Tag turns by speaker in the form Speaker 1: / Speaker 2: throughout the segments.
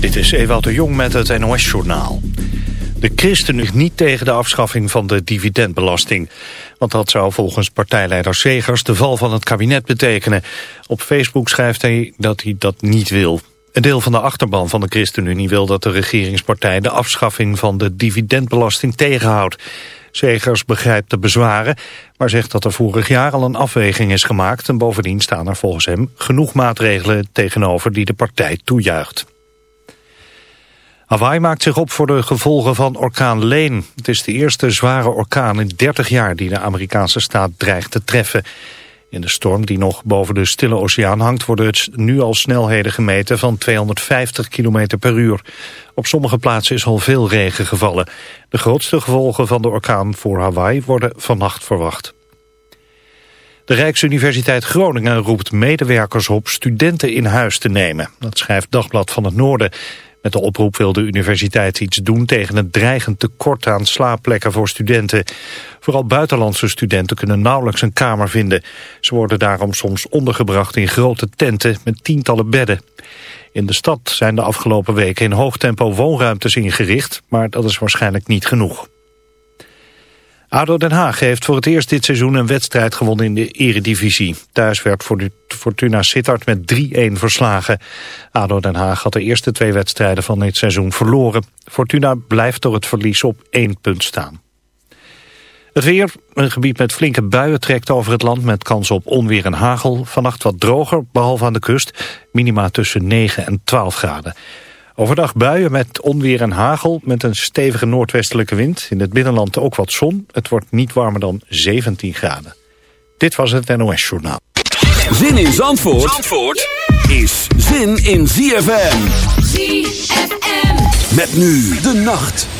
Speaker 1: Dit is Ewout de Jong met het NOS-journaal. De ChristenUnie is niet tegen de afschaffing van de dividendbelasting. Want dat zou volgens partijleider Segers de val van het kabinet betekenen. Op Facebook schrijft hij dat hij dat niet wil. Een deel van de achterban van de ChristenUnie wil dat de regeringspartij... de afschaffing van de dividendbelasting tegenhoudt. Segers begrijpt de bezwaren, maar zegt dat er vorig jaar al een afweging is gemaakt... en bovendien staan er volgens hem genoeg maatregelen tegenover die de partij toejuicht. Hawaii maakt zich op voor de gevolgen van orkaan Leen. Het is de eerste zware orkaan in 30 jaar die de Amerikaanse staat dreigt te treffen. In de storm die nog boven de Stille Oceaan hangt... worden nu al snelheden gemeten van 250 km per uur. Op sommige plaatsen is al veel regen gevallen. De grootste gevolgen van de orkaan voor Hawaii worden vannacht verwacht. De Rijksuniversiteit Groningen roept medewerkers op studenten in huis te nemen. Dat schrijft Dagblad van het Noorden. Met de oproep wil de universiteit iets doen tegen het dreigend tekort aan slaapplekken voor studenten. Vooral buitenlandse studenten kunnen nauwelijks een kamer vinden. Ze worden daarom soms ondergebracht in grote tenten met tientallen bedden. In de stad zijn de afgelopen weken in hoog tempo woonruimtes ingericht, maar dat is waarschijnlijk niet genoeg. ADO Den Haag heeft voor het eerst dit seizoen een wedstrijd gewonnen in de eredivisie. Thuis werd Fortuna Sittard met 3-1 verslagen. ADO Den Haag had de eerste twee wedstrijden van dit seizoen verloren. Fortuna blijft door het verlies op één punt staan. Het weer, een gebied met flinke buien trekt over het land met kans op onweer en hagel. Vannacht wat droger, behalve aan de kust. Minima tussen 9 en 12 graden. Overdag buien met onweer en hagel met een stevige noordwestelijke wind. In het binnenland ook wat zon. Het wordt niet warmer dan 17 graden. Dit was het NOS Journaal.
Speaker 2: Zin in Zandvoort, Zandvoort is zin in ZFM. ZFM. Met nu de nacht.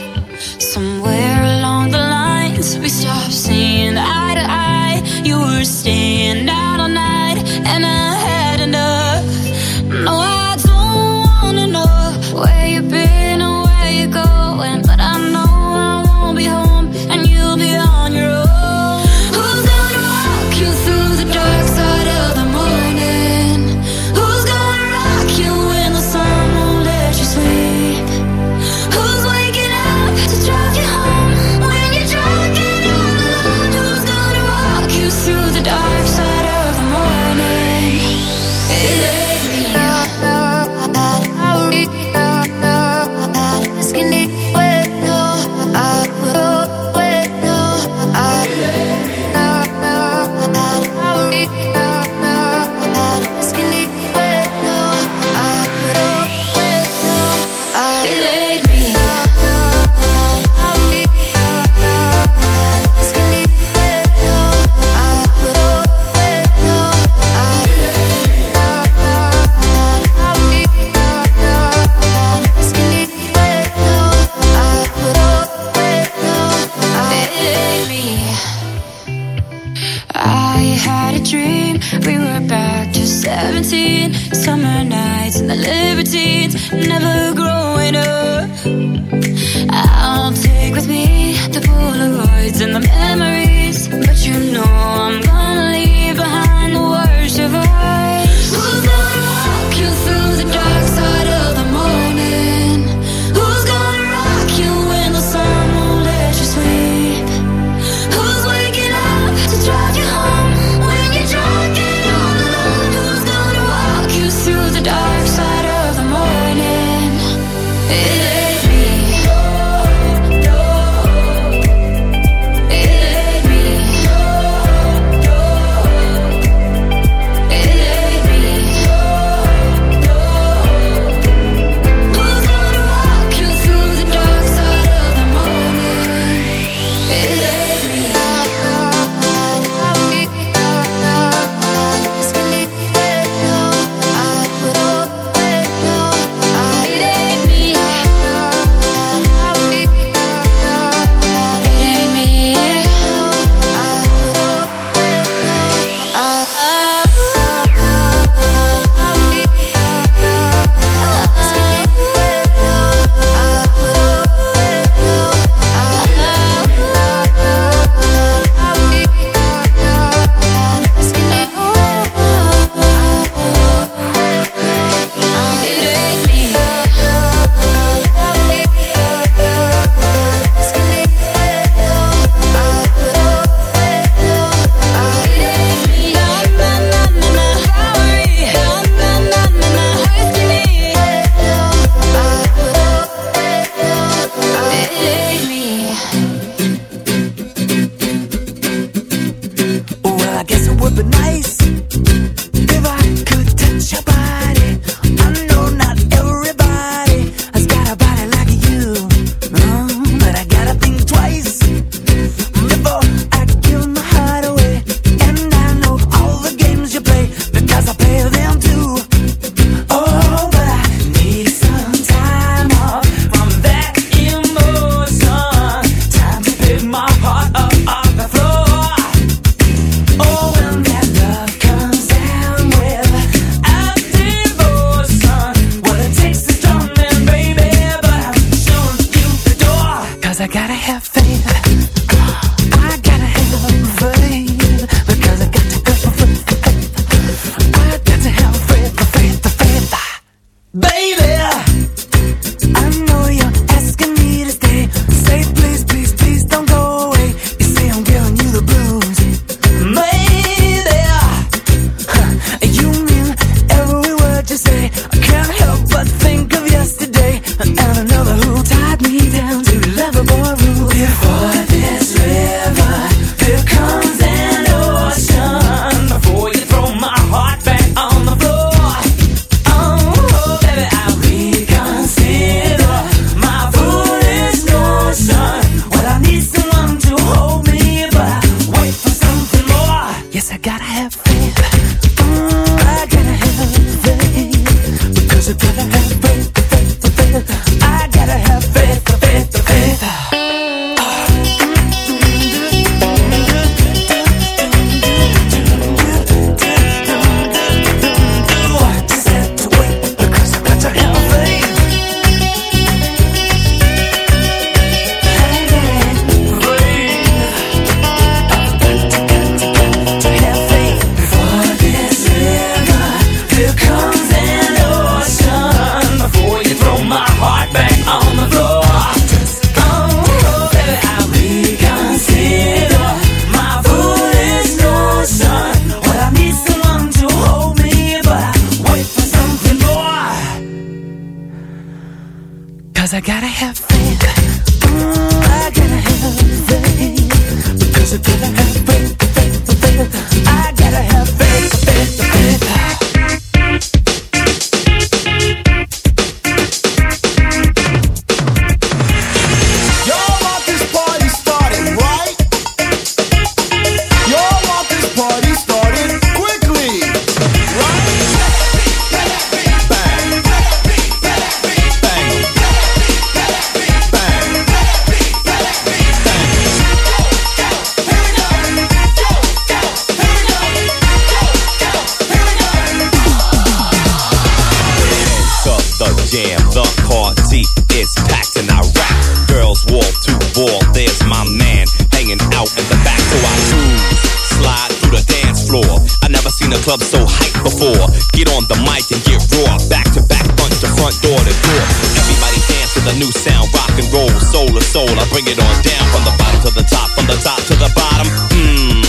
Speaker 3: new sound, rock and roll, soul to soul. I bring it on down from the bottom to the top, from the top to the bottom. Mmm,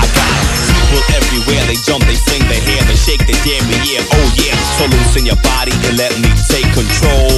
Speaker 3: I got people everywhere. They jump, they sing, they hear, they shake, they damn me, yeah, oh yeah. So loosen your body and let me take control.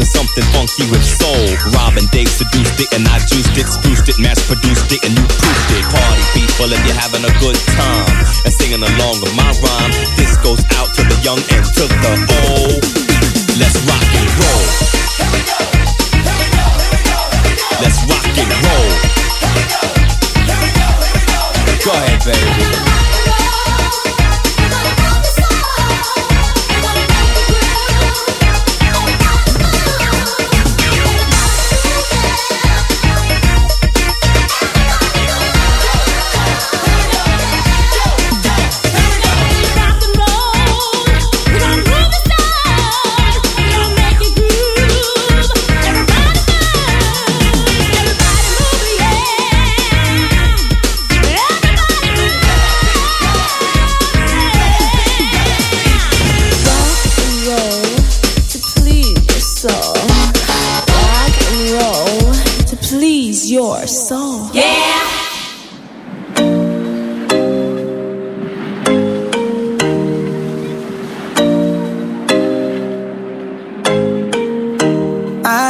Speaker 3: To something funky with soul. Robin Dave seduced it and I juiced it, spruced it, mass produced it, and you proofed it. Party people, if you're having a good time and singing along with my rhyme, this goes out to the young and to the old. Let's rock and roll.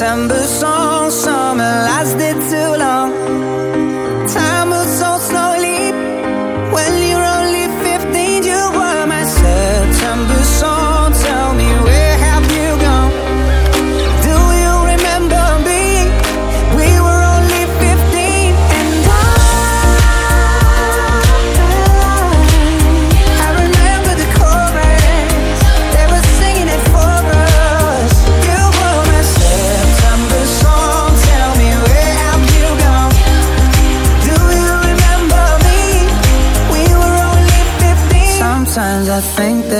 Speaker 4: December song.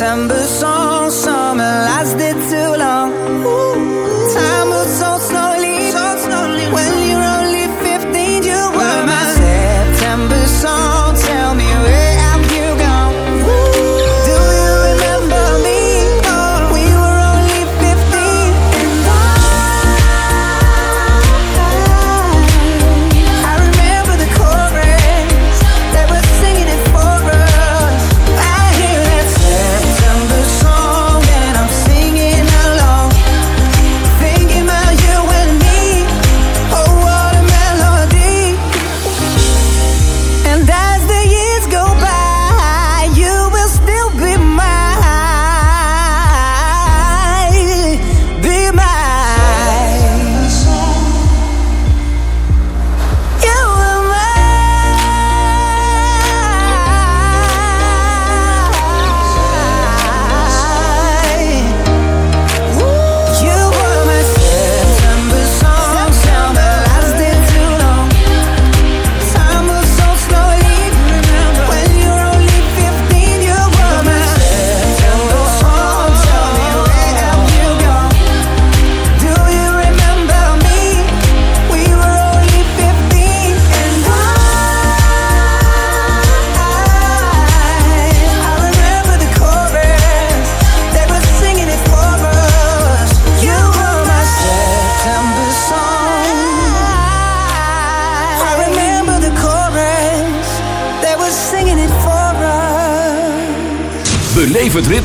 Speaker 5: December.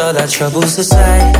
Speaker 6: all that troubles aside.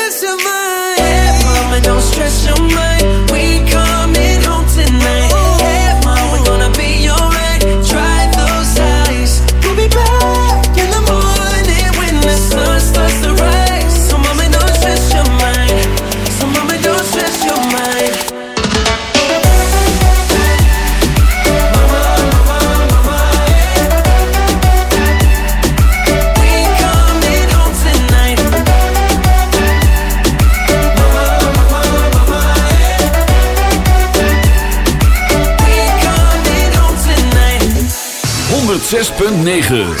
Speaker 7: 9.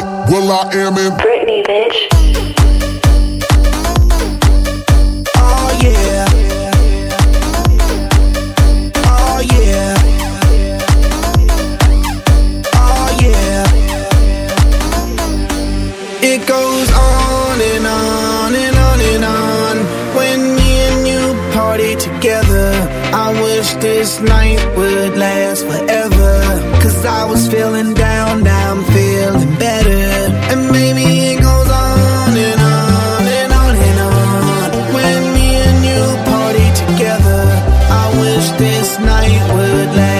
Speaker 8: now rocking with will.i.am in
Speaker 9: Britney, bitch.
Speaker 10: Oh yeah. Oh yeah. Oh yeah. It goes on and on and on and on when me and you party together. I wish this night would last forever. Cause I was feeling this night would last